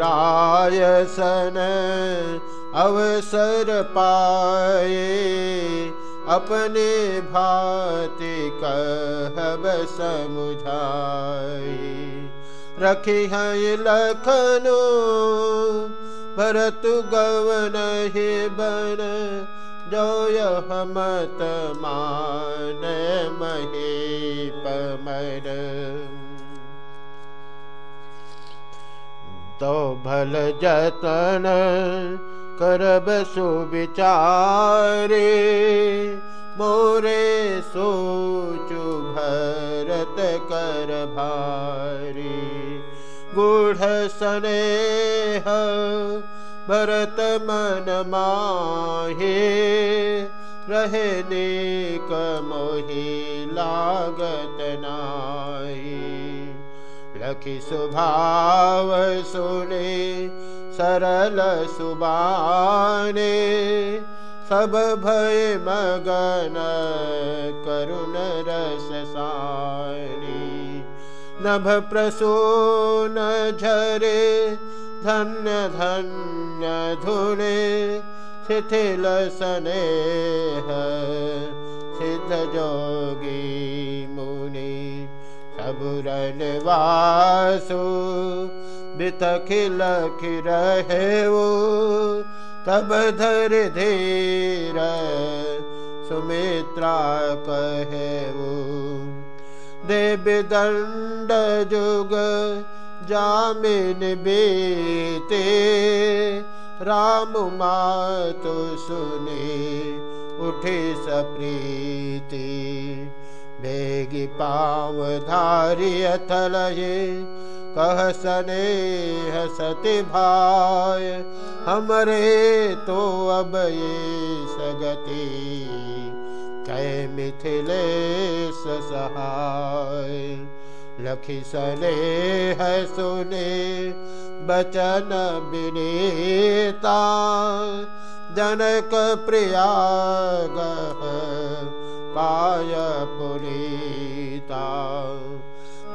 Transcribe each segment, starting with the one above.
रायसन अवसर पाए अपने भाति कहब समुझाए। रखी है लखनो भरत गवन ही बन जो हमत मान मही पमर तो भल जतन करब सुविचारे। मोरे सोचु भरत कर भारी। गुढ़ स्नेह भरत मन माहे। रहने कमोही लागत नाही लखि सुभाव सुने, सरल सुबाने। सब भय मगन करुण रस सानी। नभ प्रसून झरे, धन्य धन्य धुने। शिथिल स्नेह सिद्ध जोगी सबुरन वासु बितखिल वो, तब धर धीर सुमित्रा कहे वो। देव दंड जुग जामिन बेते, राम मातु सुने, उठे सप्रीति। बेगी पाव धारी अथलये कह सने सति भाय, हमरे तो अब ये सगति। कै मिथिलेश सहाय, लखी सने है सुने, बचन विनेता। जनक प्रिया गह पाय पुरीता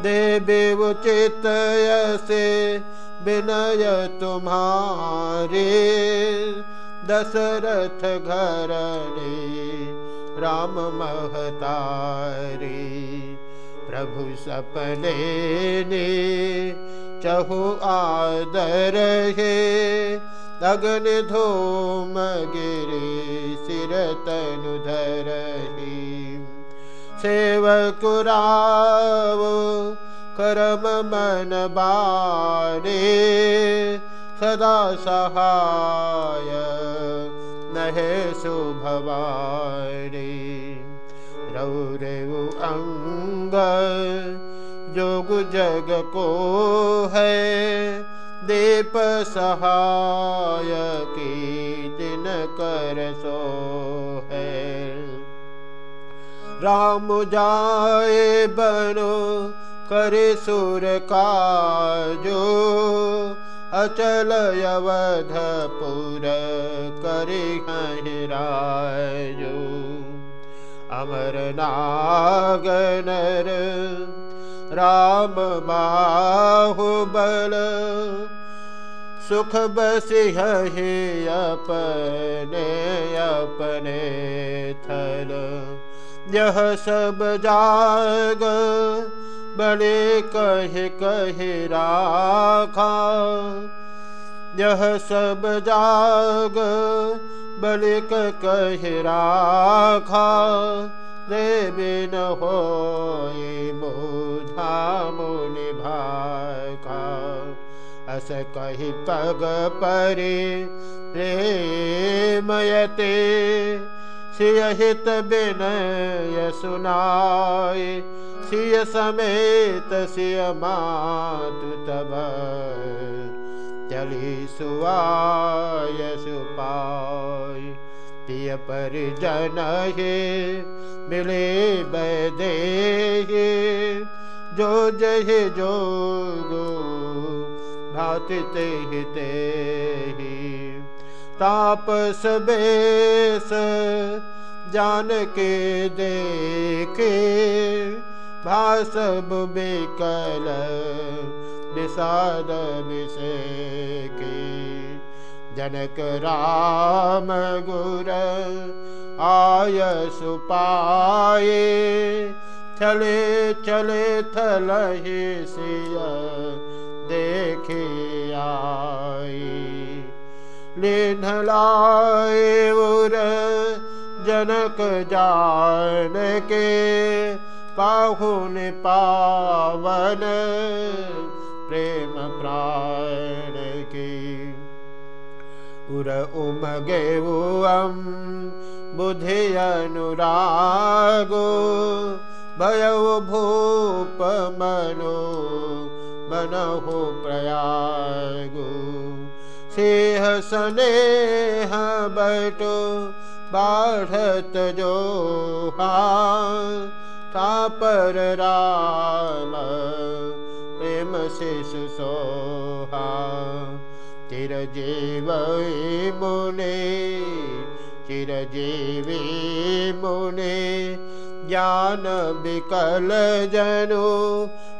देवी उचित से विनय तुम्हारे दशरथ घरने राम महतारी। प्रभु सपने ने चहु आदर हे। अग्न धूम गिरे, सिर तनुधर सेवकुराव करम मन बाणे सदा सहाय, नहे शुभवाणी रौरेव अंग, जोग जग को है, दीप सहाय, की दिन कर सो। राम जाए बनो करे सुर काजो। अचल अवधपुर करे हराजो अमर नागनर राम बाहुबल सुख बसिह अपने अपने थल यह सब जाग बड़े कहे राखा। यह सब जाग बड़े कहे राखा। रे बिन हो मोधा मुनि भाखा। अस कही पग परे प्रेमयते सियहित विनय सुनाए, सिय समेत सिय मातु तब। चली सुवाय सुपाय पिय परिजन हे, मिले बैदे जो जहे जोगो भाति ते ही। तापस बेस जान के देखे भासब बेकल विषाद की जनक राम गुर आय सुपाये चले चले थलहि सिय देखे आई लिन्हलाए उर जनक जान के पाहुन पावन प्रेम प्राण की उर उमगे अनुरागो भय भूप मनो बनहु प्रयागो बैठो बाढ़त जो पर राम प्रेम शिशु सोहा। चिरजीव मुने चिरजीवी मुने ज्ञान विकल जनु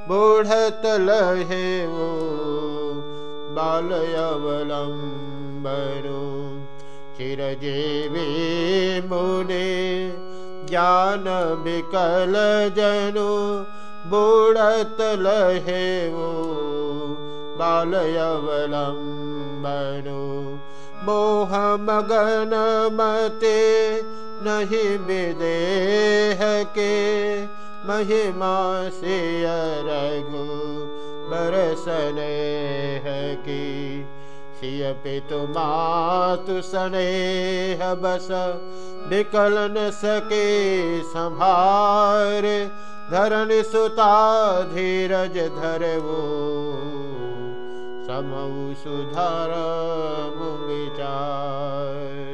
बूढ़त लहे वो बालयवलम्बनु। चिरजीवी मुने ज्ञान विकल जनु बुढ़त लहे वो बालयवलम्बनु। मोह मगन मते नहीं विदेह के महिमा से रघु बरसने है कि सिय पितु मातु स्नेह बस। विकल न सके संभार धरण सुता धीरज धरवो। समऊ सुधर विचार।